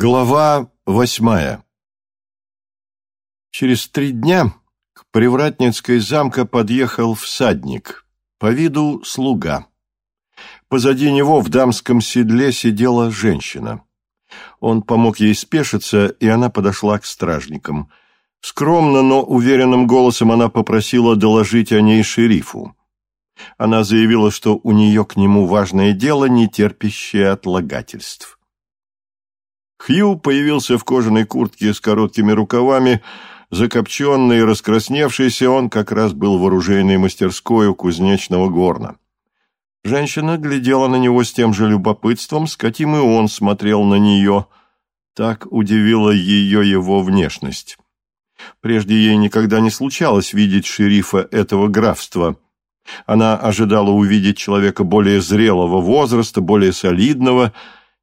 Глава восьмая Через три дня к Привратницкой замка подъехал всадник, по виду слуга. Позади него в дамском седле сидела женщина. Он помог ей спешиться, и она подошла к стражникам. Скромно, но уверенным голосом она попросила доложить о ней шерифу. Она заявила, что у нее к нему важное дело, не терпящее отлагательств. Хью появился в кожаной куртке с короткими рукавами, закопченный и раскрасневшийся, он как раз был в оружейной мастерской у кузнечного горна. Женщина глядела на него с тем же любопытством, с каким и он смотрел на нее. Так удивила ее его внешность. Прежде ей никогда не случалось видеть шерифа этого графства. Она ожидала увидеть человека более зрелого возраста, более солидного,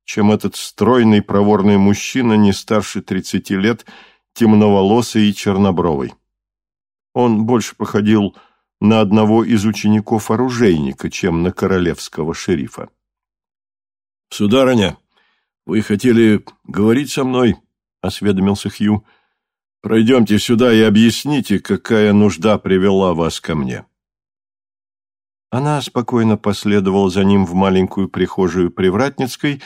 чем этот стройный проворный мужчина не старше тридцати лет, темноволосый и чернобровый. Он больше походил на одного из учеников оружейника, чем на королевского шерифа. «Сударыня, вы хотели говорить со мной?» — осведомился Хью. «Пройдемте сюда и объясните, какая нужда привела вас ко мне». Она спокойно последовала за ним в маленькую прихожую Привратницкой,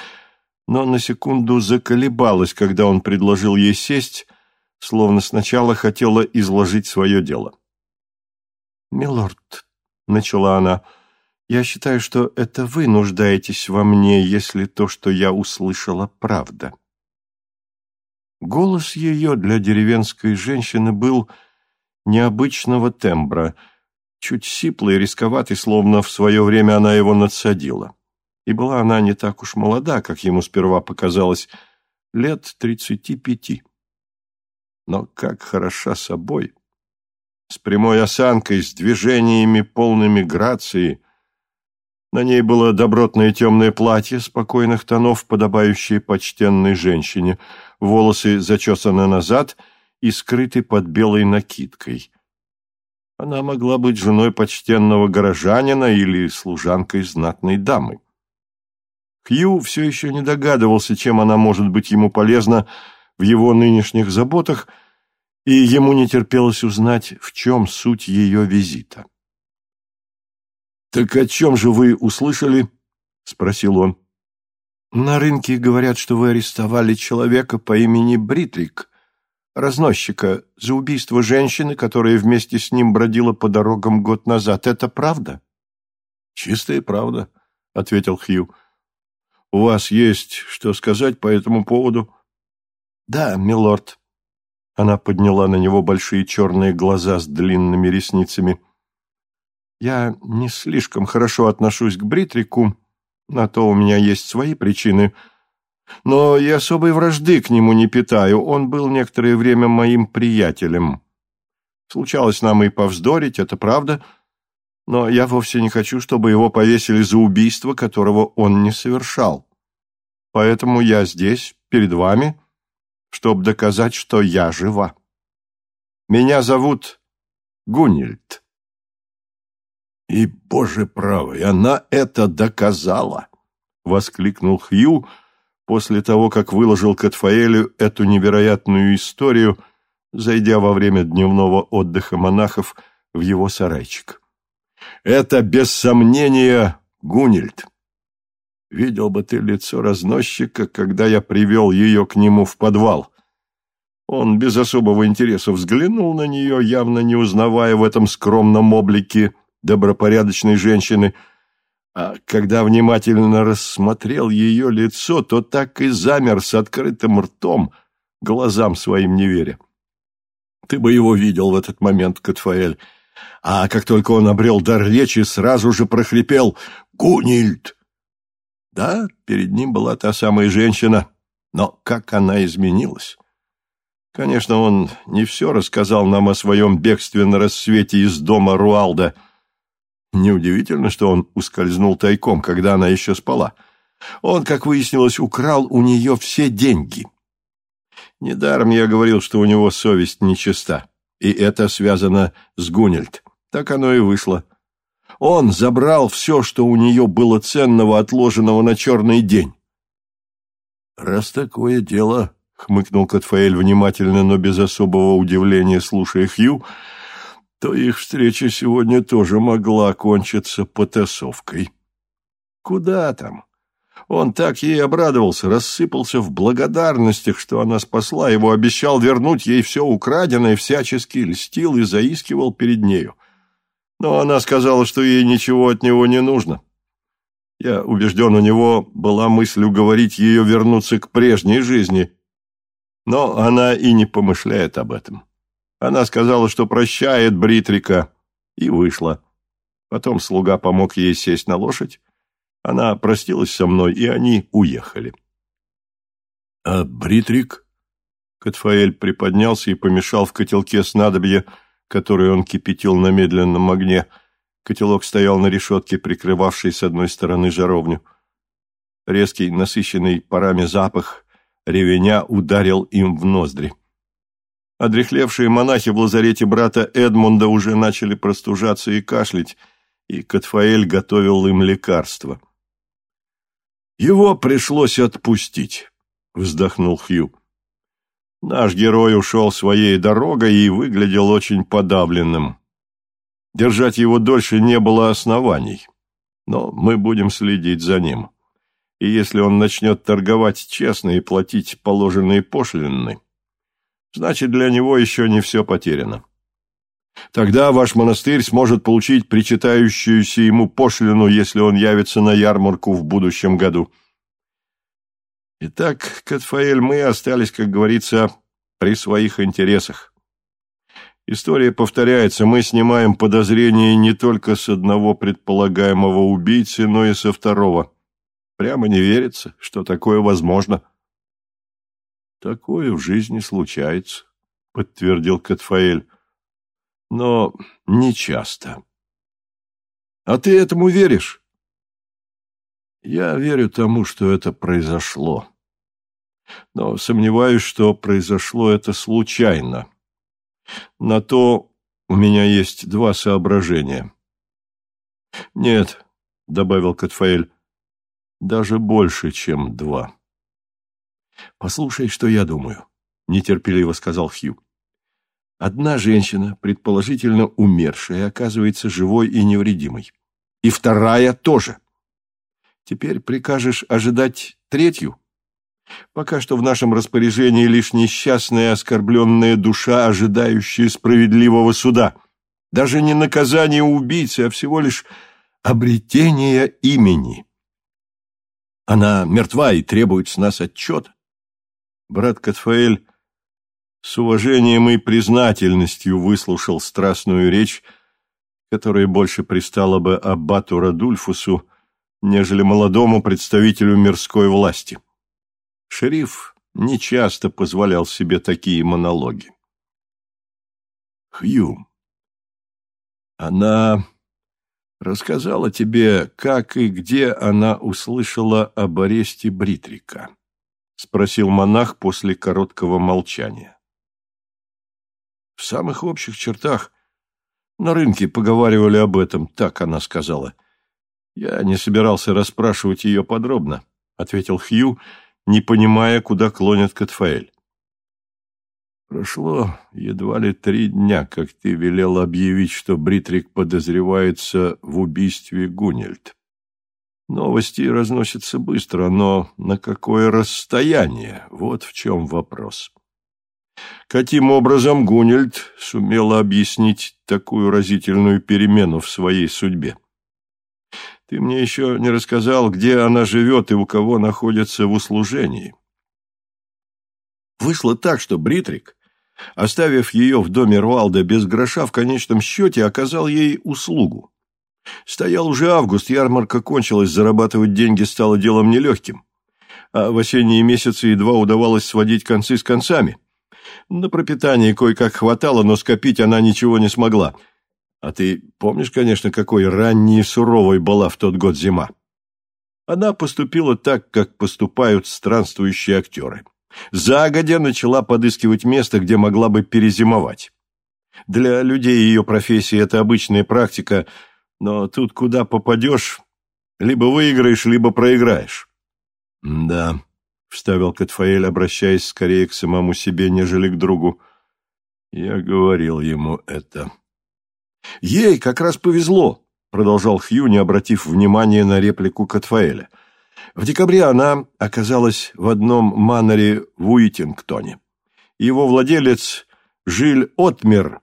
но на секунду заколебалась, когда он предложил ей сесть, словно сначала хотела изложить свое дело. «Милорд», — начала она, — «я считаю, что это вы нуждаетесь во мне, если то, что я услышала, правда». Голос ее для деревенской женщины был необычного тембра, чуть сиплый, рисковатый, словно в свое время она его надсадила и была она не так уж молода, как ему сперва показалось, лет тридцати пяти. Но как хороша собой! С прямой осанкой, с движениями, полными грации. На ней было добротное темное платье спокойных тонов, подобающее почтенной женщине, волосы зачесаны назад и скрыты под белой накидкой. Она могла быть женой почтенного горожанина или служанкой знатной дамы. Хью все еще не догадывался, чем она может быть ему полезна в его нынешних заботах, и ему не терпелось узнать, в чем суть ее визита. «Так о чем же вы услышали?» — спросил он. «На рынке говорят, что вы арестовали человека по имени Бритлик, разносчика, за убийство женщины, которая вместе с ним бродила по дорогам год назад. Это правда?» «Чистая правда», — ответил Хью. У вас есть что сказать по этому поводу? Да, милорд. Она подняла на него большие черные глаза с длинными ресницами. Я не слишком хорошо отношусь к Бритрику, на то у меня есть свои причины. Но и особой вражды к нему не питаю. Он был некоторое время моим приятелем. Случалось нам и повздорить, это правда, — но я вовсе не хочу, чтобы его повесили за убийство, которого он не совершал. Поэтому я здесь, перед вами, чтобы доказать, что я жива. Меня зовут Гунильд. И, боже правый, она это доказала! — воскликнул Хью после того, как выложил Катфаэлю эту невероятную историю, зайдя во время дневного отдыха монахов в его сарайчик. Это, без сомнения, Гунильд. Видел бы ты лицо разносчика, когда я привел ее к нему в подвал. Он без особого интереса взглянул на нее, явно не узнавая в этом скромном облике добропорядочной женщины, а когда внимательно рассмотрел ее лицо, то так и замер с открытым ртом, глазам своим не веря. Ты бы его видел в этот момент, Катфаэль, а как только он обрел дар речи, сразу же прохрипел «Гунильд!». Да, перед ним была та самая женщина, но как она изменилась! Конечно, он не все рассказал нам о своем бегстве на рассвете из дома Руалда. Неудивительно, что он ускользнул тайком, когда она еще спала. Он, как выяснилось, украл у нее все деньги. Недаром я говорил, что у него совесть нечиста и это связано с Гунельд. Так оно и вышло. Он забрал все, что у нее было ценного, отложенного на черный день. «Раз такое дело», — хмыкнул Катфаэль внимательно, но без особого удивления, слушая Хью, то их встреча сегодня тоже могла кончиться потасовкой. «Куда там?» Он так ей обрадовался, рассыпался в благодарностях, что она спасла его, обещал вернуть ей все украденное, всячески льстил и заискивал перед нею. Но она сказала, что ей ничего от него не нужно. Я убежден, у него была мысль уговорить ее вернуться к прежней жизни, но она и не помышляет об этом. Она сказала, что прощает Бритрика, и вышла. Потом слуга помог ей сесть на лошадь, она простилась со мной, и они уехали. — А Бритрик? Катфаэль приподнялся и помешал в котелке снадобье, которое он кипятил на медленном огне. Котелок стоял на решетке, прикрывавшей с одной стороны жаровню. Резкий, насыщенный парами запах ревеня ударил им в ноздри. Одрехлевшие монахи в лазарете брата Эдмунда уже начали простужаться и кашлять, и Катфаэль готовил им лекарства. Его пришлось отпустить, вздохнул Хью. Наш герой ушел своей дорогой и выглядел очень подавленным. Держать его дольше не было оснований, но мы будем следить за ним. И если он начнет торговать честно и платить положенные пошлины, значит, для него еще не все потеряно. Тогда ваш монастырь сможет получить причитающуюся ему пошлину, если он явится на ярмарку в будущем году. Итак, Катфаэль, мы остались, как говорится, при своих интересах. История повторяется, мы снимаем подозрения не только с одного предполагаемого убийцы, но и со второго. Прямо не верится, что такое возможно. Такое в жизни случается, подтвердил Катфаэль но не часто. А ты этому веришь? Я верю тому, что это произошло. Но сомневаюсь, что произошло это случайно. На то у меня есть два соображения. Нет, — добавил Катфаэль, — даже больше, чем два. Послушай, что я думаю, — нетерпеливо сказал Хью. Одна женщина, предположительно умершая, оказывается живой и невредимой. И вторая тоже. Теперь прикажешь ожидать третью? Пока что в нашем распоряжении лишь несчастная оскорбленная душа, ожидающая справедливого суда. Даже не наказание убийцы, а всего лишь обретение имени. Она мертва и требует с нас отчет. Брат Катфаэль с уважением и признательностью выслушал страстную речь, которая больше пристала бы аббату Радульфусу, нежели молодому представителю мирской власти. Шериф нечасто позволял себе такие монологи. Хью, она рассказала тебе, как и где она услышала об аресте Бритрика? — спросил монах после короткого молчания. В самых общих чертах. На рынке поговаривали об этом, так она сказала. Я не собирался расспрашивать ее подробно, — ответил Хью, не понимая, куда клонит Катфаэль. Прошло едва ли три дня, как ты велел объявить, что Бритрик подозревается в убийстве Гунельд. Новости разносятся быстро, но на какое расстояние? Вот в чем вопрос. Каким образом Гунельд сумела объяснить такую разительную перемену в своей судьбе? Ты мне еще не рассказал, где она живет и у кого находится в услужении. Вышло так, что Бритрик, оставив ее в доме Руалда без гроша, в конечном счете оказал ей услугу. Стоял уже август, ярмарка кончилась, зарабатывать деньги стало делом нелегким. А в осенние месяцы едва удавалось сводить концы с концами. На пропитание кое-как хватало, но скопить она ничего не смогла. А ты помнишь, конечно, какой ранней и суровой была в тот год зима? Она поступила так, как поступают странствующие актеры. Загодя начала подыскивать место, где могла бы перезимовать. Для людей ее профессии это обычная практика, но тут куда попадешь, либо выиграешь, либо проиграешь. Да, вставил Катфаэль, обращаясь скорее к самому себе, нежели к другу. Я говорил ему это. Ей как раз повезло, продолжал Хью, не обратив внимания на реплику Катфаэля. В декабре она оказалась в одном маноре в Уитингтоне. Его владелец Жиль Отмер,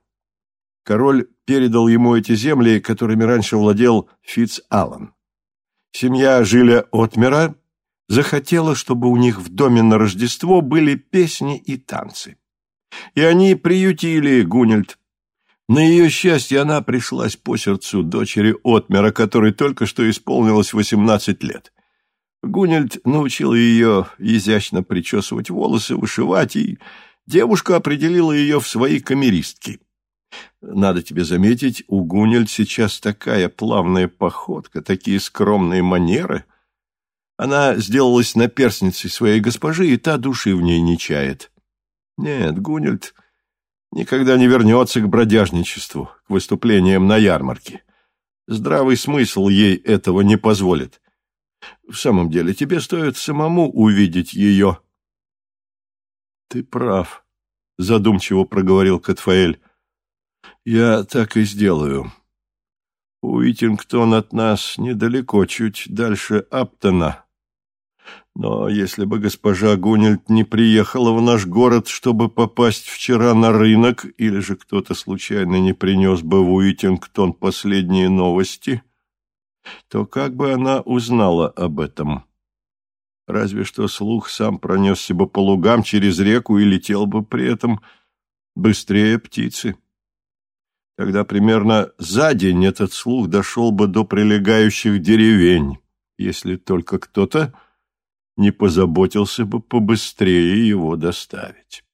король передал ему эти земли, которыми раньше владел Фитц Аллан. Семья Жиля Отмера захотела, чтобы у них в доме на Рождество были песни и танцы. И они приютили Гунельд. На ее счастье она пришлась по сердцу дочери Отмера, которой только что исполнилось восемнадцать лет. Гунельд научил ее изящно причесывать волосы, вышивать, и девушка определила ее в свои камеристки. Надо тебе заметить, у Гунельд сейчас такая плавная походка, такие скромные манеры — она сделалась наперсницей своей госпожи, и та души в ней не чает. Нет, Гунельд никогда не вернется к бродяжничеству, к выступлениям на ярмарке. Здравый смысл ей этого не позволит. В самом деле, тебе стоит самому увидеть ее. — Ты прав, — задумчиво проговорил Катфаэль. — Я так и сделаю. Уитингтон от нас недалеко, чуть дальше Аптона. Но если бы госпожа Гунельд не приехала в наш город, чтобы попасть вчера на рынок, или же кто-то случайно не принес бы в Уитингтон последние новости, то как бы она узнала об этом? Разве что слух сам пронесся бы по лугам через реку и летел бы при этом быстрее птицы. Тогда примерно за день этот слух дошел бы до прилегающих деревень, если только кто-то не позаботился бы побыстрее его доставить.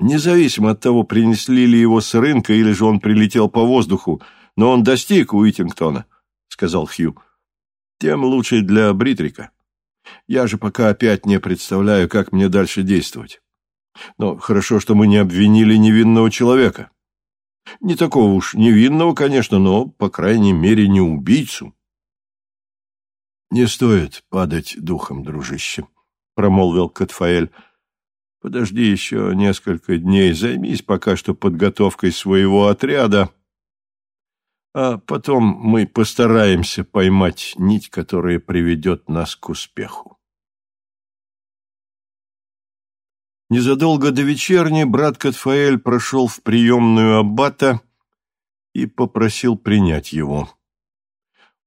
Независимо от того, принесли ли его с рынка или же он прилетел по воздуху, но он достиг Уитингтона, — сказал Хью. Тем лучше для Бритрика. Я же пока опять не представляю, как мне дальше действовать. Но хорошо, что мы не обвинили невинного человека. Не такого уж невинного, конечно, но, по крайней мере, не убийцу. «Не стоит падать духом, дружище», — промолвил Катфаэль. «Подожди еще несколько дней, займись пока что подготовкой своего отряда, а потом мы постараемся поймать нить, которая приведет нас к успеху». Незадолго до вечерни брат Катфаэль прошел в приемную аббата и попросил принять его.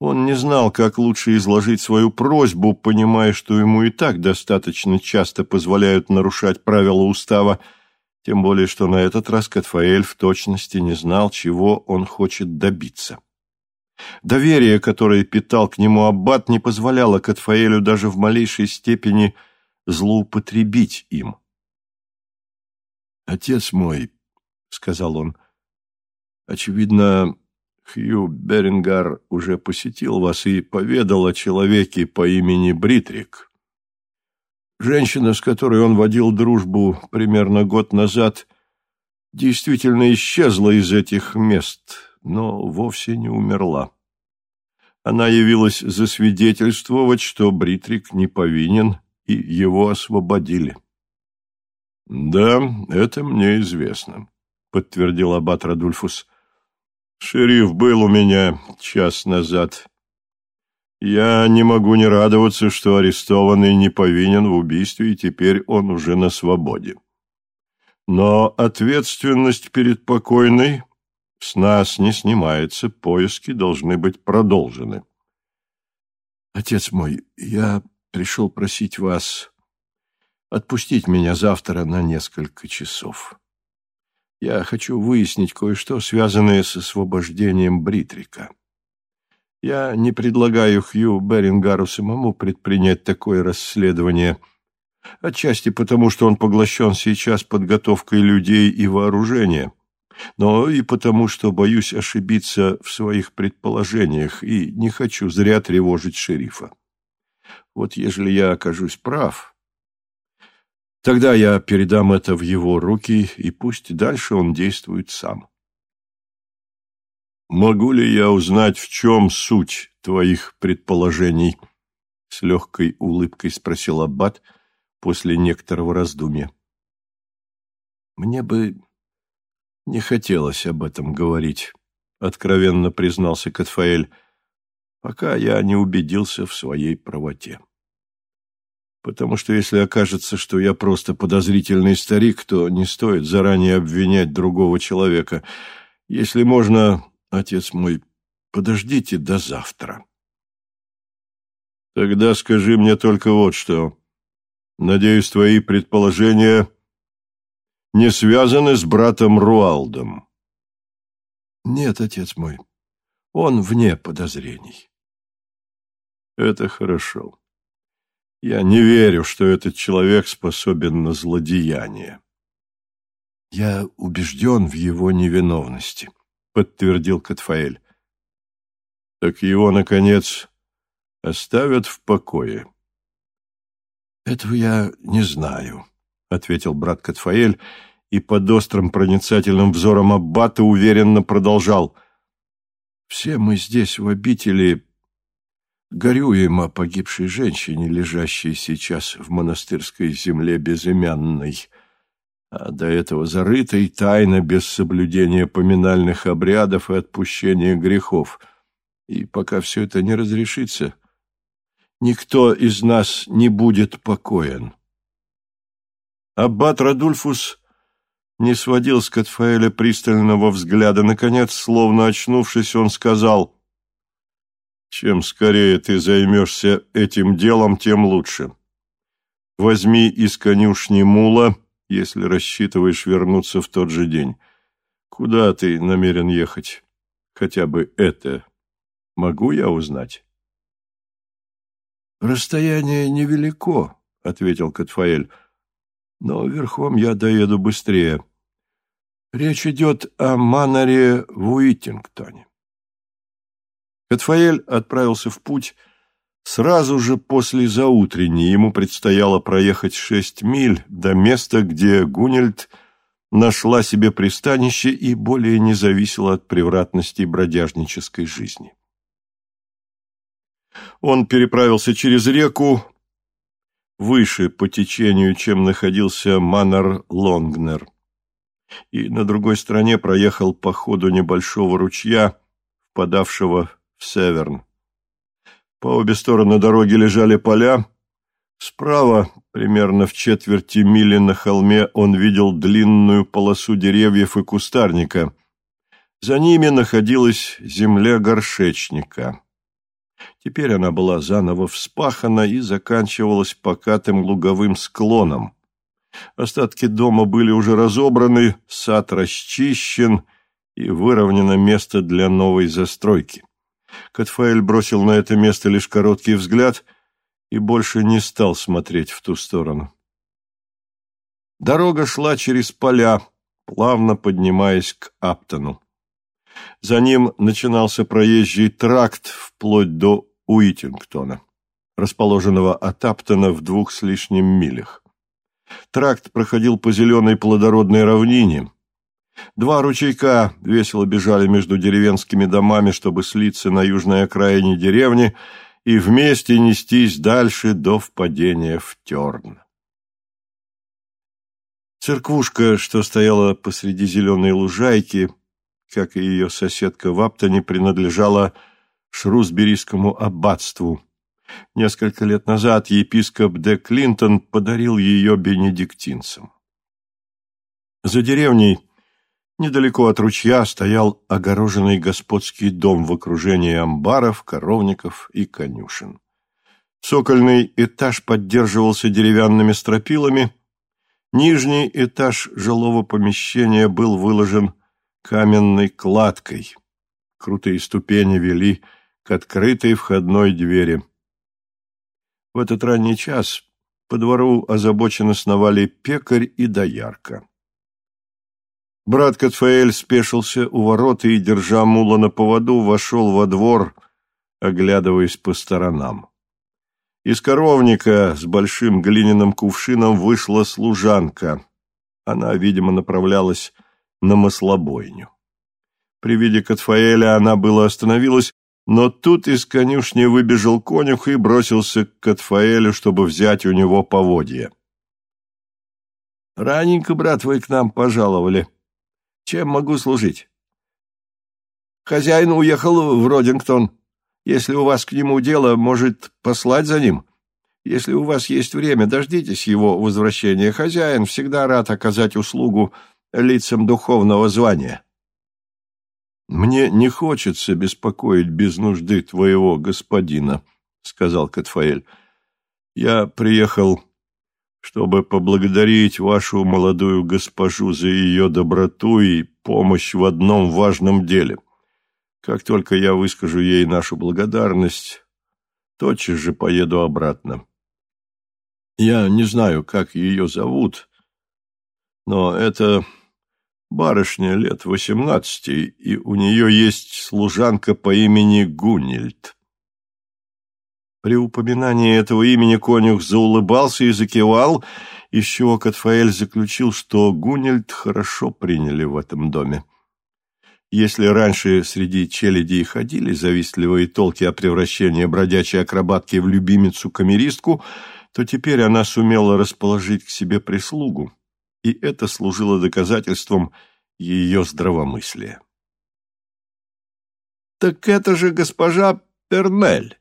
Он не знал, как лучше изложить свою просьбу, понимая, что ему и так достаточно часто позволяют нарушать правила устава, тем более, что на этот раз Катфаэль в точности не знал, чего он хочет добиться. Доверие, которое питал к нему аббат, не позволяло Катфаэлю даже в малейшей степени злоупотребить им. «Отец мой», — сказал он, — «очевидно, Хью Берингар уже посетил вас и поведал о человеке по имени Бритрик. Женщина, с которой он водил дружбу примерно год назад, действительно исчезла из этих мест, но вовсе не умерла. Она явилась засвидетельствовать, что Бритрик не повинен, и его освободили. — Да, это мне известно, — подтвердил аббат Радульфус. Шериф был у меня час назад. Я не могу не радоваться, что арестованный не повинен в убийстве, и теперь он уже на свободе. Но ответственность перед покойной с нас не снимается, поиски должны быть продолжены. Отец мой, я пришел просить вас отпустить меня завтра на несколько часов. Я хочу выяснить кое-что, связанное с освобождением Бритрика. Я не предлагаю Хью Берингару самому предпринять такое расследование, отчасти потому, что он поглощен сейчас подготовкой людей и вооружения, но и потому, что боюсь ошибиться в своих предположениях и не хочу зря тревожить шерифа. Вот ежели я окажусь прав, Тогда я передам это в его руки, и пусть дальше он действует сам. «Могу ли я узнать, в чем суть твоих предположений?» С легкой улыбкой спросил Аббат, после некоторого раздумья. «Мне бы не хотелось об этом говорить», — откровенно признался Катфаэль, «пока я не убедился в своей правоте. Потому что если окажется, что я просто подозрительный старик, то не стоит заранее обвинять другого человека. Если можно, отец мой, подождите до завтра». «Тогда скажи мне только вот что. Надеюсь, твои предположения не связаны с братом Руалдом. Нет, отец мой, он вне подозрений. Это хорошо. Я не верю, что этот человек способен на злодеяние. Я убежден в его невиновности, подтвердил Катфаэль. Так его, наконец, оставят в покое. «Этого я не знаю», — ответил брат Катфаэль, и под острым проницательным взором Аббата уверенно продолжал. «Все мы здесь, в обители, горюем о погибшей женщине, лежащей сейчас в монастырской земле безымянной, а до этого зарытой тайно без соблюдения поминальных обрядов и отпущения грехов. И пока все это не разрешится, никто из нас не будет покоен. Аббат Радульфус не сводил с Катфаэля пристального взгляда. Наконец, словно очнувшись, он сказал, «Чем скорее ты займешься этим делом, тем лучше. Возьми из конюшни мула, если рассчитываешь вернуться в тот же день. Куда ты намерен ехать? Хотя бы это могу я узнать?» «Расстояние невелико», — ответил Катфаэль, — «но верхом я доеду быстрее. Речь идет о Манаре в Уитингтоне». Катфаэль отправился в путь сразу же после заутренней. Ему предстояло проехать шесть миль до места, где Гунельд нашла себе пристанище и более не зависела от превратностей бродяжнической жизни. Он переправился через реку выше по течению, чем находился Маннер Лонгнер, и на другой стороне проехал по ходу небольшого ручья, впадавшего Северн. По обе стороны дороги лежали поля. Справа, примерно в четверти мили на холме, он видел длинную полосу деревьев и кустарника. За ними находилась земля горшечника. Теперь она была заново вспахана и заканчивалась покатым луговым склоном. Остатки дома были уже разобраны, сад расчищен и выровнено место для новой застройки. Катфаэль бросил на это место лишь короткий взгляд и больше не стал смотреть в ту сторону. Дорога шла через поля, плавно поднимаясь к Аптону. За ним начинался проезжий тракт вплоть до Уитингтона, расположенного от Аптона в двух с лишним милях. Тракт проходил по зеленой плодородной равнине. Два ручейка весело бежали между деревенскими домами, чтобы слиться на южной окраине деревни и вместе нестись дальше до впадения в Терн. Церквушка, что стояла посреди зеленой лужайки, как и ее соседка в Аптоне, принадлежала Шрусберийскому аббатству. Несколько лет назад епископ Де Клинтон подарил ее бенедиктинцам. За деревней, недалеко от ручья, стоял огороженный господский дом в окружении амбаров, коровников и конюшен. Цокольный этаж поддерживался деревянными стропилами, нижний этаж жилого помещения был выложен каменной кладкой. Крутые ступени вели к открытой входной двери. В этот ранний час по двору озабоченно сновали пекарь и доярка. Брат Катфаэль спешился у ворот и, держа мула на поводу, вошел во двор, оглядываясь по сторонам. Из коровника с большим глиняным кувшином вышла служанка. Она, видимо, направлялась на маслобойню. При виде Катфаэля она было остановилась, но тут из конюшни выбежал конюх и бросился к Катфаэлю, чтобы взять у него поводья. Раненько, брат, вы к нам пожаловали. Чем могу служить? Хозяин уехал в Родингтон. Если у вас к нему дело, может послать за ним. Если у вас есть время, дождитесь его возвращения. Хозяин всегда рад оказать услугу лицам духовного звания. «Мне не хочется беспокоить без нужды твоего господина», — сказал Катфаэль. «Я приехал, чтобы поблагодарить вашу молодую госпожу за ее доброту и помощь в одном важном деле. Как только я выскажу ей нашу благодарность, тотчас же поеду обратно. Я не знаю, как ее зовут, но это барышня лет восемнадцати, и у нее есть служанка по имени Гунильд. При упоминании этого имени конюх заулыбался и закивал, из чего Катфаэль заключил, что Гунильд хорошо приняли в этом доме. Если раньше среди челяди ходили завистливые толки о превращении бродячей акробатки в любимицу-камеристку, то теперь она сумела расположить к себе прислугу, и это служило доказательством ее здравомыслия. «Так это же госпожа Пернель!» —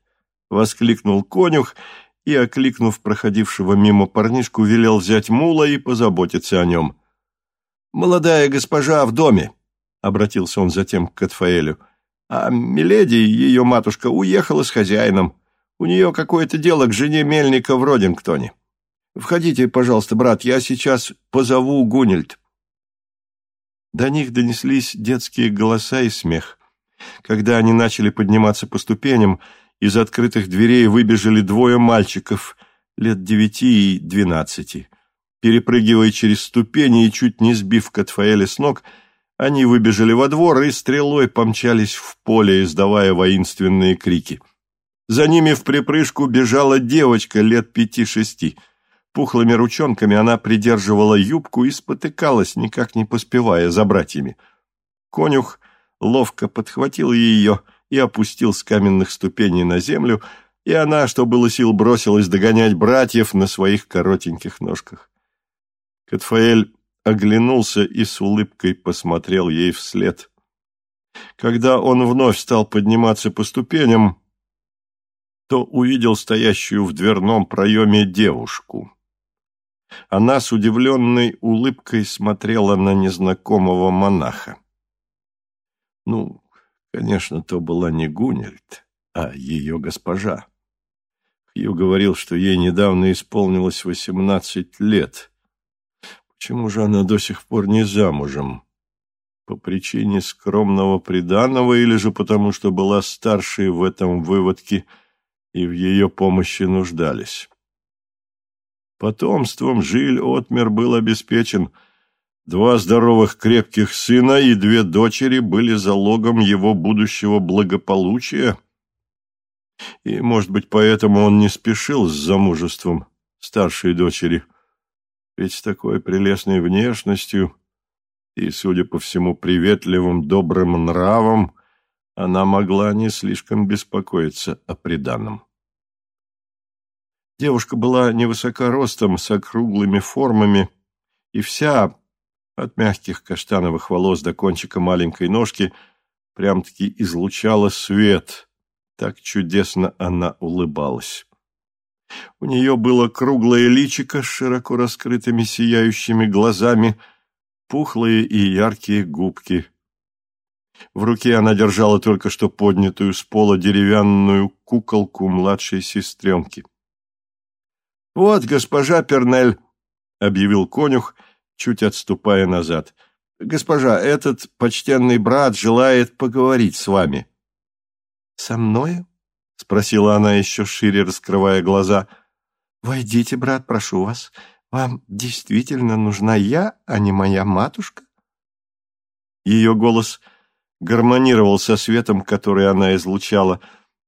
воскликнул конюх и, окликнув проходившего мимо парнишку, велел взять мула и позаботиться о нем. «Молодая госпожа в доме!» — обратился он затем к Катфаэлю. «А Миледи, ее матушка, уехала с хозяином. У нее какое-то дело к жене мельника в Родингтоне. Входите, пожалуйста, брат, я сейчас позову Гунильд». До них донеслись детские голоса и смех. Когда они начали подниматься по ступеням, из открытых дверей выбежали двое мальчиков лет девяти и двенадцати. Перепрыгивая через ступени и чуть не сбив Катфаэля с ног, они выбежали во двор и стрелой помчались в поле, издавая воинственные крики. За ними в припрыжку бежала девочка лет пяти-шести — Пухлыми ручонками она придерживала юбку и спотыкалась, никак не поспевая за братьями. Конюх ловко подхватил ее и опустил с каменных ступеней на землю, и она, что было сил, бросилась догонять братьев на своих коротеньких ножках. Катфаэль оглянулся и с улыбкой посмотрел ей вслед. Когда он вновь стал подниматься по ступеням, то увидел стоящую в дверном проеме девушку. Она с удивленной улыбкой смотрела на незнакомого монаха. Ну, конечно, то была не Гунельд, а ее госпожа. Хью говорил, что ей недавно исполнилось восемнадцать лет. Почему же она до сих пор не замужем? По причине скромного приданого или же потому, что была старшей в этом выводке и в ее помощи нуждались? Потомством Жиль Отмер был обеспечен. Два здоровых крепких сына и две дочери были залогом его будущего благополучия. И, может быть, поэтому он не спешил с замужеством старшей дочери. Ведь с такой прелестной внешностью и, судя по всему, приветливым добрым нравом, она могла не слишком беспокоиться о приданном. Девушка была невысока ростом, с округлыми формами, и вся, от мягких каштановых волос до кончика маленькой ножки, прям-таки излучала свет. Так чудесно она улыбалась. У нее было круглое личико с широко раскрытыми сияющими глазами, пухлые и яркие губки. В руке она держала только что поднятую с пола деревянную куколку младшей сестренки. — Вот госпожа Пернель, — объявил конюх, чуть отступая назад. — Госпожа, этот почтенный брат желает поговорить с вами. — Со мною? — спросила она, еще шире раскрывая глаза. — Войдите, брат, прошу вас. Вам действительно нужна я, а не моя матушка? Ее голос гармонировал со светом, который она излучала.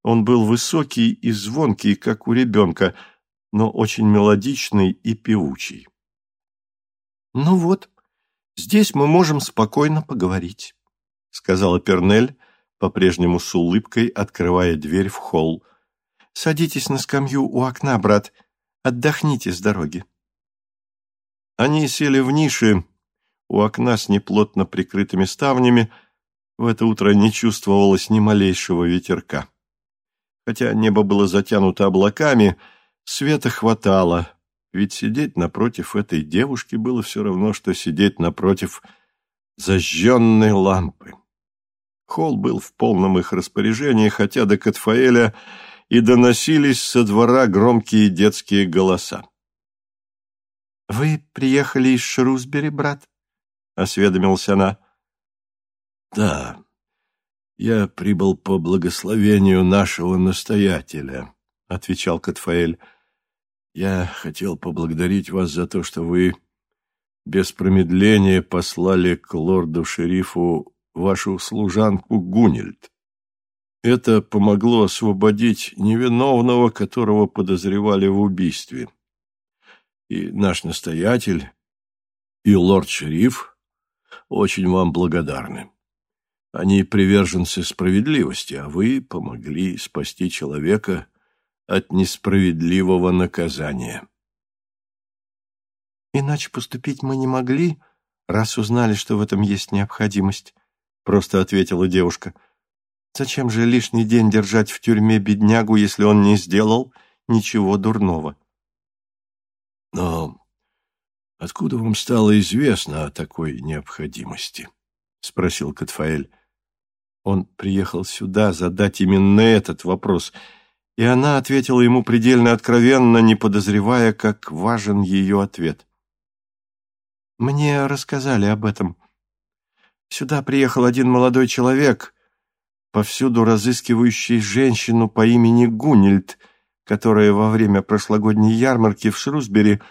Он был высокий и звонкий, как у ребенка — но очень мелодичный и певучий. «Ну вот, здесь мы можем спокойно поговорить», — сказала Пернель, по-прежнему с улыбкой открывая дверь в холл. «Садитесь на скамью у окна, брат, отдохните с дороги». Они сели в нише у окна с неплотно прикрытыми ставнями. В это утро не чувствовалось ни малейшего ветерка. Хотя небо было затянуто облаками, света хватало, ведь сидеть напротив этой девушки было все равно, что сидеть напротив зажженной лампы. Холл был в полном их распоряжении, хотя до Катфаэля и доносились со двора громкие детские голоса. — Вы приехали из Шрусбери, брат? — осведомилась она. — Да, я прибыл по благословению нашего настоятеля, — отвечал Катфаэль. — Я хотел поблагодарить вас за то, что вы без промедления послали к лорду-шерифу вашу служанку Гунильд. Это помогло освободить невиновного, которого подозревали в убийстве. И наш настоятель, и лорд-шериф очень вам благодарны. Они приверженцы справедливости, а вы помогли спасти человека от несправедливого наказания. Иначе поступить мы не могли, раз узнали, что в этом есть необходимость, — просто ответила девушка. Зачем же лишний день держать в тюрьме беднягу, если он не сделал ничего дурного? Но откуда вам стало известно о такой необходимости? — спросил Катфаэль. Он приехал сюда задать именно этот вопрос, и она ответила ему предельно откровенно, не подозревая, как важен ее ответ. Мне рассказали об этом. Сюда приехал один молодой человек, повсюду разыскивающий женщину по имени Гунильд, которая во время прошлогодней ярмарки в Шрусбери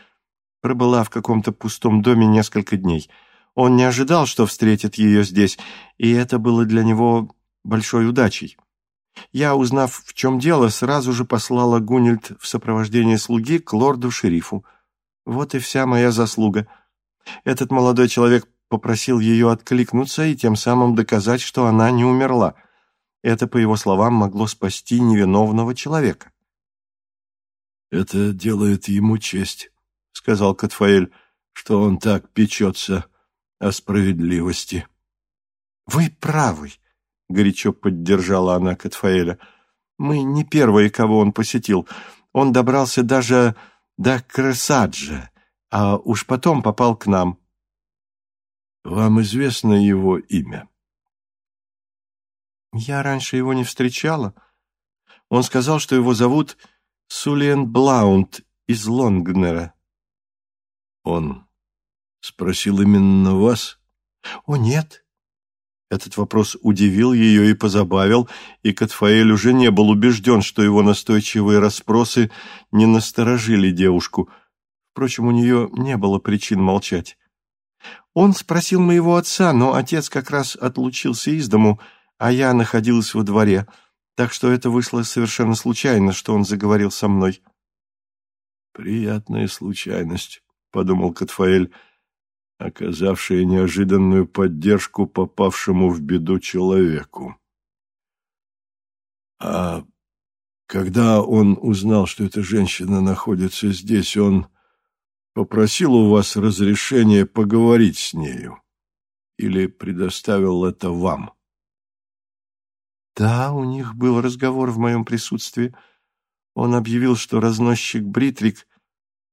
пробыла в каком-то пустом доме несколько дней. Он не ожидал, что встретит ее здесь, и это было для него большой удачей. Я, узнав, в чем дело, сразу же послала Гунильд в сопровождении слуги к лорду-шерифу. Вот и вся моя заслуга — этот молодой человек попросил ее откликнуться и тем самым доказать, что она не умерла. Это, по его словам, могло спасти невиновного человека. «Это делает ему честь», — сказал Катфаэль, — «что он так печется о справедливости». «Вы правы», — горячо поддержала она Катфаэля. «Мы не первые, кого он посетил. Он добрался даже до Кресаджа, а уж потом попал к нам. Вам известно его имя? Я раньше его не встречала. Он сказал, что его зовут Сулиен Блаунд из Лонгнера. Он спросил именно вас? О, нет. Этот вопрос удивил ее и позабавил, и Катфаэль уже не был убежден, что его настойчивые расспросы не насторожили девушку — Впрочем, у нее не было причин молчать. Он спросил моего отца, но отец как раз отлучился из дому, а я находилась во дворе, так что это вышло совершенно случайно, что он заговорил со мной. «Приятная случайность», — подумал Катфаэль, оказавшая неожиданную поддержку попавшему в беду человеку. «А когда он узнал, что эта женщина находится здесь, он попросил у вас разрешения поговорить с нею? Или предоставил это вам? Да, у них был разговор в моем присутствии. Он объявил, что разносчик Бритрик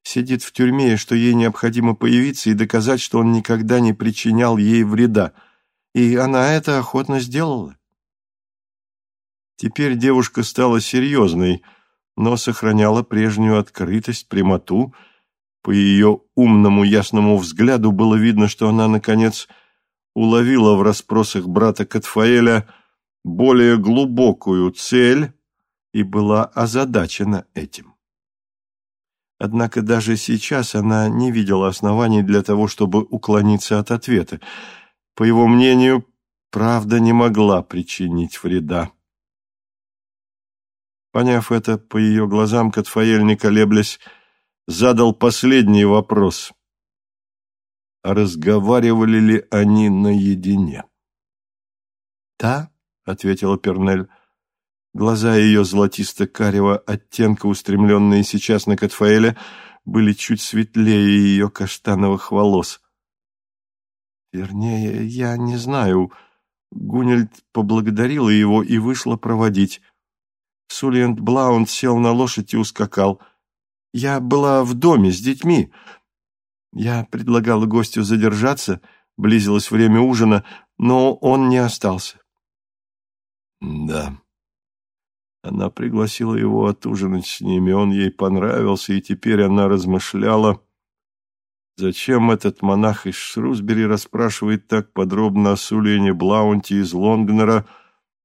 сидит в тюрьме, и что ей необходимо появиться и доказать, что он никогда не причинял ей вреда. И она это охотно сделала. Теперь девушка стала серьезной, но сохраняла прежнюю открытость, прямоту — по ее умному ясному взгляду было видно, что она, наконец, уловила в расспросах брата Катфаэля более глубокую цель и была озадачена этим. Однако даже сейчас она не видела оснований для того, чтобы уклониться от ответа. По его мнению, правда не могла причинить вреда. Поняв это, по ее глазам Катфаэль, не колеблясь, задал последний вопрос. А разговаривали ли они наедине? «Да», — ответила Пернель. Глаза ее золотисто-карего оттенка, устремленные сейчас на Катфаэля, были чуть светлее ее каштановых волос. Вернее, я не знаю. Гунельд поблагодарила его и вышла проводить. Сулиент Блаунд сел на лошадь и ускакал. Я была в доме с детьми. Я предлагала гостю задержаться, близилось время ужина, но он не остался. Да. Она пригласила его отужинать с ними, он ей понравился, и теперь она размышляла, зачем этот монах из Шрусбери расспрашивает так подробно о Сулине Блаунте из Лонгнера,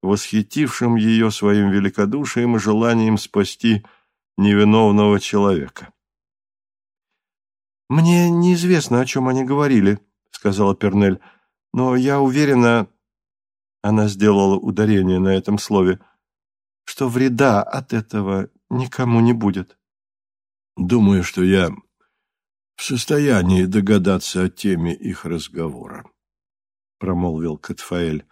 восхитившем ее своим великодушием и желанием спасти невиновного человека. «Мне неизвестно, о чем они говорили», — сказала Пернель, — «но я уверена...» Она сделала ударение на этом слове — что вреда от этого никому не будет. Думаю, что я в состоянии догадаться о теме их разговора, промолвил Катфаэль.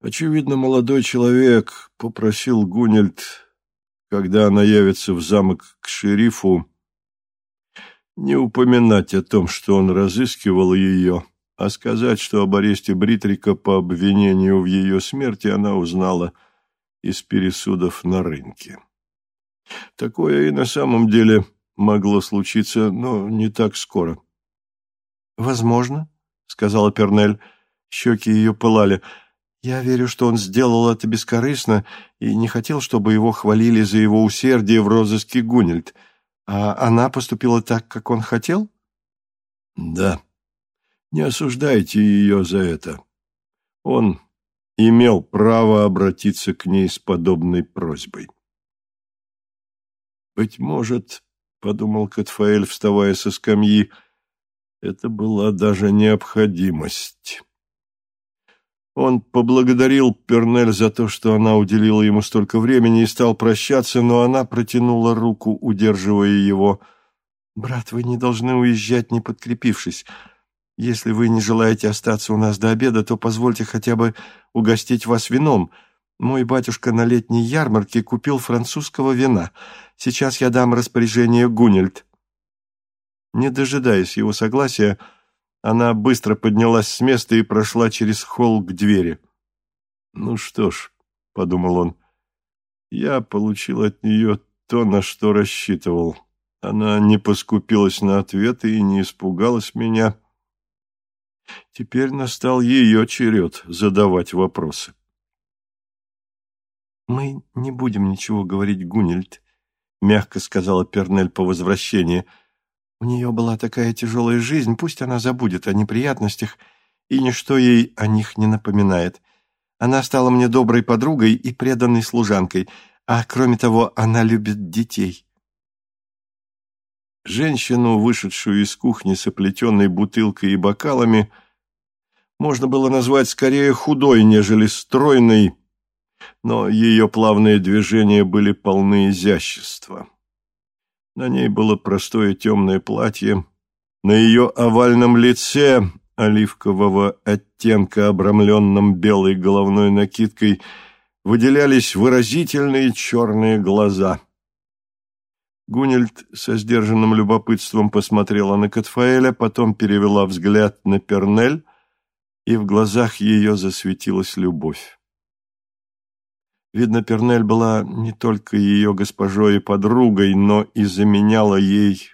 Очевидно, молодой человек попросил Гунельд, когда она явится в замок к шерифу, не упоминать о том, что он разыскивал ее, а сказать, что об аресте Бритрика по обвинению в ее смерти она узнала – из пересудов на рынке. Такое и на самом деле могло случиться, но не так скоро. «Возможно», — сказала Пернель. Щеки ее пылали. «Я верю, что он сделал это бескорыстно и не хотел, чтобы его хвалили за его усердие в розыске Гунельд. А она поступила так, как он хотел?» «Да. Не осуждайте ее за это. Он имел право обратиться к ней с подобной просьбой. «Быть может, — подумал Катфаэль, вставая со скамьи, — это была даже необходимость». Он поблагодарил Пернель за то, что она уделила ему столько времени и стал прощаться, но она протянула руку, удерживая его. «Брат, вы не должны уезжать, не подкрепившись. Если вы не желаете остаться у нас до обеда, то позвольте хотя бы угостить вас вином. Мой батюшка на летней ярмарке купил французского вина. Сейчас я дам распоряжение Гунельд». Не дожидаясь его согласия, она быстро поднялась с места и прошла через холл к двери. «Ну что ж», — подумал он, — «я получил от нее то, на что рассчитывал. Она не поскупилась на ответы и не испугалась меня». Теперь настал ее черед задавать вопросы. «Мы не будем ничего говорить, Гунильд», — мягко сказала Пернель по возвращении. «У нее была такая тяжелая жизнь, пусть она забудет о неприятностях, и ничто ей о них не напоминает. Она стала мне доброй подругой и преданной служанкой, а кроме того, она любит детей». Женщину, вышедшую из кухни с оплетенной бутылкой и бокалами, можно было назвать скорее худой, нежели стройной, но ее плавные движения были полны изящества. На ней было простое темное платье, на ее овальном лице, оливкового оттенка, обрамленном белой головной накидкой, выделялись выразительные черные глаза — Гунильд со сдержанным любопытством посмотрела на Катфаэля, потом перевела взгляд на Пернель, и в глазах ее засветилась любовь. Видно, Пернель была не только ее госпожой и подругой, но и заменяла ей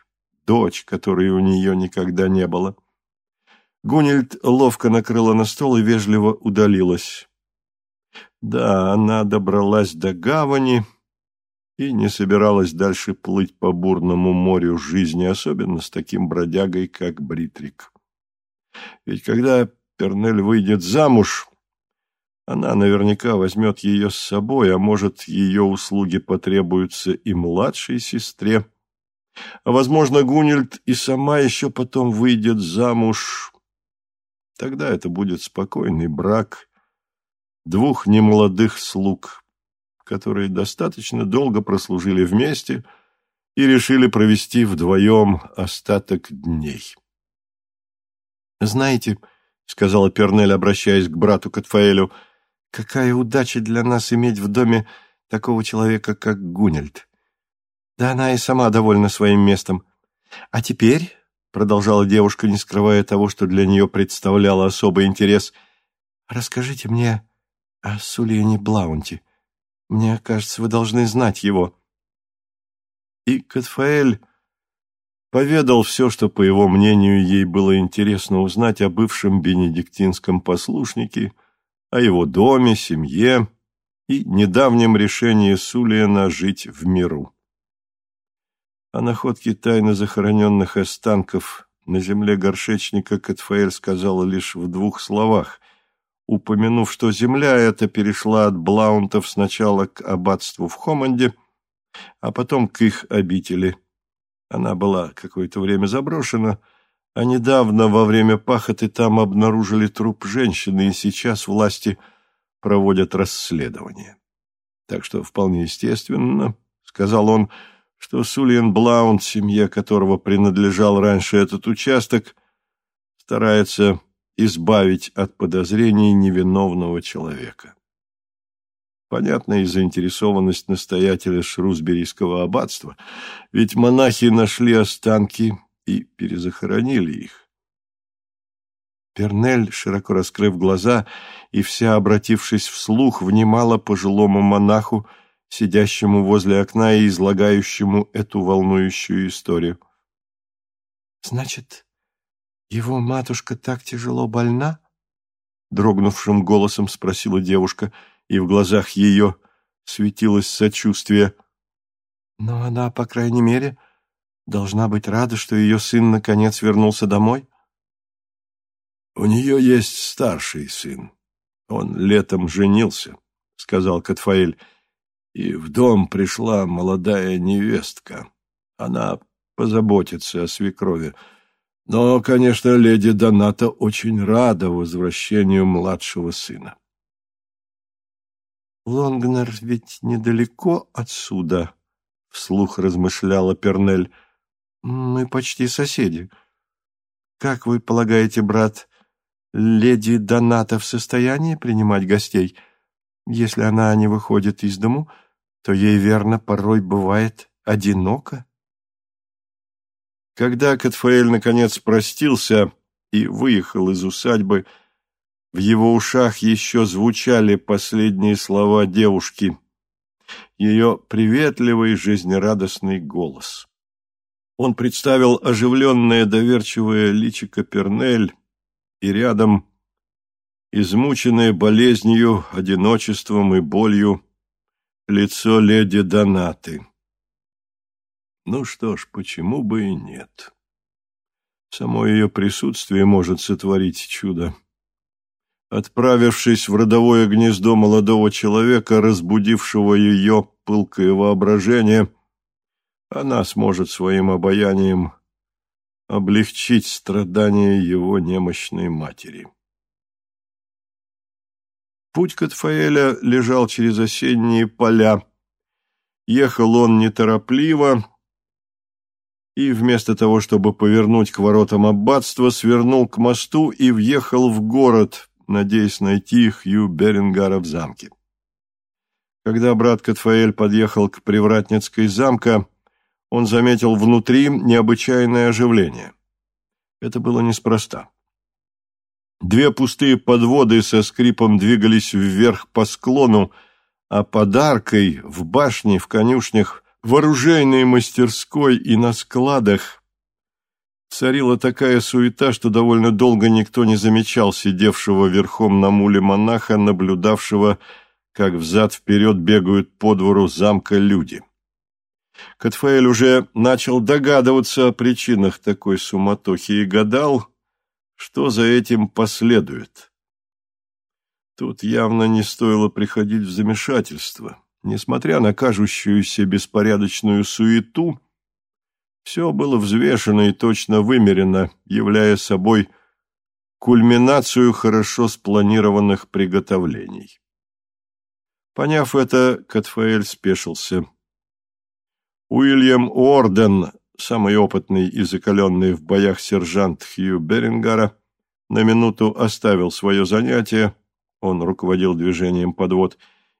дочь, которой у нее никогда не было. Гунильд ловко накрыла на стол и вежливо удалилась. Да, она добралась до гавани, и не собиралась дальше плыть по бурному морю жизни, особенно с таким бродягой, как Бритрик. Ведь когда Пернель выйдет замуж, она наверняка возьмет ее с собой, а может, ее услуги потребуются и младшей сестре. А, возможно, Гунильд и сама еще потом выйдет замуж. Тогда это будет спокойный брак двух немолодых слуг которые достаточно долго прослужили вместе и решили провести вдвоем остаток дней. «Знаете, — сказала Пернель, обращаясь к брату Катфаэлю, — какая удача для нас иметь в доме такого человека, как Гунельд. Да она и сама довольна своим местом. «А теперь», — продолжала девушка, не скрывая того, что для нее представляло особый интерес, — «расскажите мне о Сулиане Блаунте. Мне кажется, вы должны знать его». И Катфаэль поведал все, что, по его мнению, ей было интересно узнать о бывшем бенедиктинском послушнике, о его доме, семье и недавнем решении Сулиана жить в миру. О находке тайно захороненных останков на земле горшечника Катфаэль сказала лишь в двух словах, упомянув, что земля эта перешла от Блаунтов сначала к аббатству в Хоманде, а потом к их обители – она была какое-то время заброшена, а недавно во время пахоты там обнаружили труп женщины, и сейчас власти проводят расследование. Так что вполне естественно, — сказал он, — что Сулиен Блаун, семье которого принадлежал раньше этот участок, старается избавить от подозрений невиновного человека. Понятна и заинтересованность настоятеля Шрусберийского аббатства, ведь монахи нашли останки и перезахоронили их. Пернель, широко раскрыв глаза и вся обратившись вслух, внимала пожилому монаху, сидящему возле окна и излагающему эту волнующую историю. «Значит, его матушка так тяжело больна?» — дрогнувшим голосом спросила девушка — и в глазах ее светилось сочувствие. Но она, по крайней мере, должна быть рада, что ее сын наконец вернулся домой. «У нее есть старший сын. Он летом женился», — сказал Катфаэль, — «и в дом пришла молодая невестка. Она позаботится о свекрови. Но, конечно, леди Доната очень рада возвращению младшего сына». Лонгнер ведь недалеко отсюда, — вслух размышляла Пернель. Мы почти соседи. Как вы полагаете, брат, леди Доната в состоянии принимать гостей? Если она не выходит из дому, то ей, верно, порой бывает одиноко. Когда Катфаэль наконец простился и выехал из усадьбы, — в его ушах еще звучали последние слова девушки, ее приветливый, жизнерадостный голос. Он представил оживленное, доверчивое личико Пернель, и рядом, измученное болезнью, одиночеством и болью, лицо леди Донаты. Ну что ж, почему бы и нет? Само ее присутствие может сотворить чудо. Отправившись в родовое гнездо молодого человека, разбудившего ее пылкое воображение, она сможет своим обаянием облегчить страдания его немощной матери. Путь Катфаэля лежал через осенние поля. Ехал он неторопливо, и вместо того, чтобы повернуть к воротам аббатства, свернул к мосту и въехал в город, надеясь найти Хью Берингара в замке. Когда брат Катфаэль подъехал к Привратницкой замка, он заметил внутри необычайное оживление. Это было неспроста. Две пустые подводы со скрипом двигались вверх по склону, а подаркой в башне, в конюшнях, в оружейной мастерской и на складах Царила такая суета, что довольно долго никто не замечал сидевшего верхом на муле монаха, наблюдавшего, как взад-вперед бегают по двору замка люди. Катфаэль уже начал догадываться о причинах такой суматохи и гадал, что за этим последует. Тут явно не стоило приходить в замешательство. Несмотря на кажущуюся беспорядочную суету, все было взвешено и точно вымерено, являя собой кульминацию хорошо спланированных приготовлений. Поняв это, Катфаэль спешился. Уильям Уорден, самый опытный и закаленный в боях сержант Хью Берингара, на минуту оставил свое занятие, он руководил движением подвод,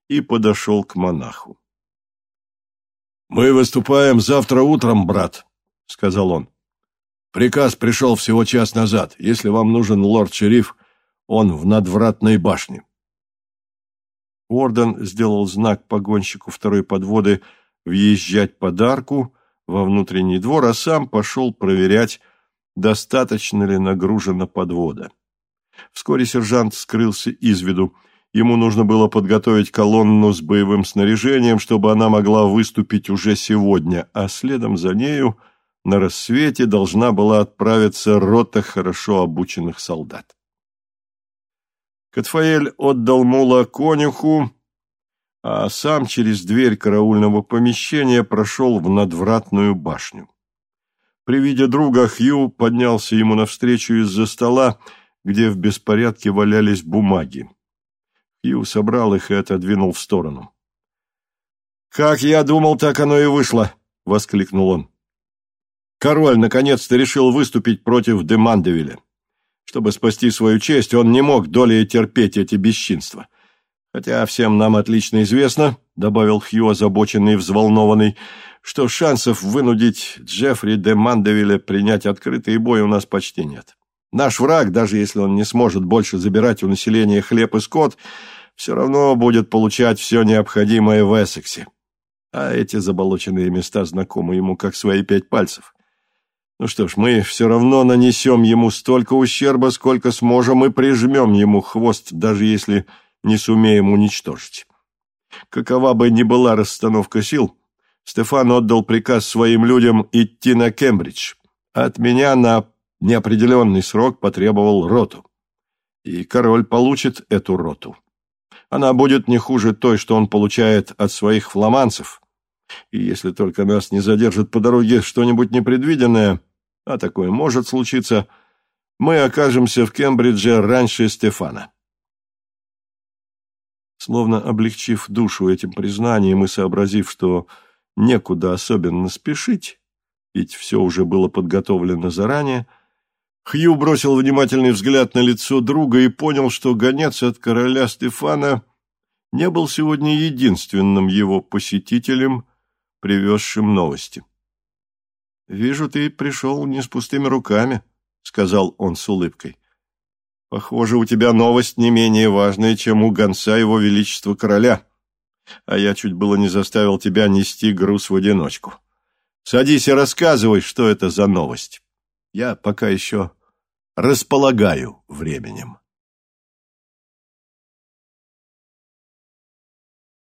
и подошел к монаху. «Мы выступаем завтра утром, брат», — сказал он. Приказ пришел всего час назад. Если вам нужен лорд-шериф, он в надвратной башне. Уорден сделал знак погонщику второй подводы въезжать под арку во внутренний двор, а сам пошел проверять, достаточно ли нагружена подвода. Вскоре сержант скрылся из виду. Ему нужно было подготовить колонну с боевым снаряжением, чтобы она могла выступить уже сегодня, а следом за нею на рассвете должна была отправиться рота хорошо обученных солдат. Катфаэль отдал мула конюху, а сам через дверь караульного помещения прошел в надвратную башню. При виде друга Хью поднялся ему навстречу из-за стола, где в беспорядке валялись бумаги. Хью собрал их и отодвинул в сторону. «Как я думал, так оно и вышло!» — воскликнул он. «Король наконец-то решил выступить против Демандевиля. Чтобы спасти свою честь, он не мог долей терпеть эти бесчинства. Хотя всем нам отлично известно, — добавил Хью, озабоченный и взволнованный, — что шансов вынудить Джеффри де Мандевиля принять открытый бой у нас почти нет. Наш враг, даже если он не сможет больше забирать у населения хлеб и скот, все равно будет получать все необходимое в Эссексе. А эти заболоченные места знакомы ему как свои пять пальцев. Ну что ж, мы все равно нанесем ему столько ущерба, сколько сможем, и прижмем ему хвост, даже если не сумеем уничтожить. Какова бы ни была расстановка сил, Стефан отдал приказ своим людям идти на Кембридж. От меня на неопределенный срок потребовал роту. И король получит эту роту. Она будет не хуже той, что он получает от своих фламанцев. И если только нас не задержит по дороге что-нибудь непредвиденное, а такое может случиться, мы окажемся в Кембридже раньше Стефана. Словно облегчив душу этим признанием и сообразив, что некуда особенно спешить, ведь все уже было подготовлено заранее, Хью бросил внимательный взгляд на лицо друга и понял, что гонец от короля Стефана не был сегодня единственным его посетителем, привезшим новости. «Вижу, ты пришел не с пустыми руками», — сказал он с улыбкой. «Похоже, у тебя новость не менее важная, чем у гонца его величества короля, а я чуть было не заставил тебя нести груз в одиночку. Садись и рассказывай, что это за новость. Я пока еще располагаю временем.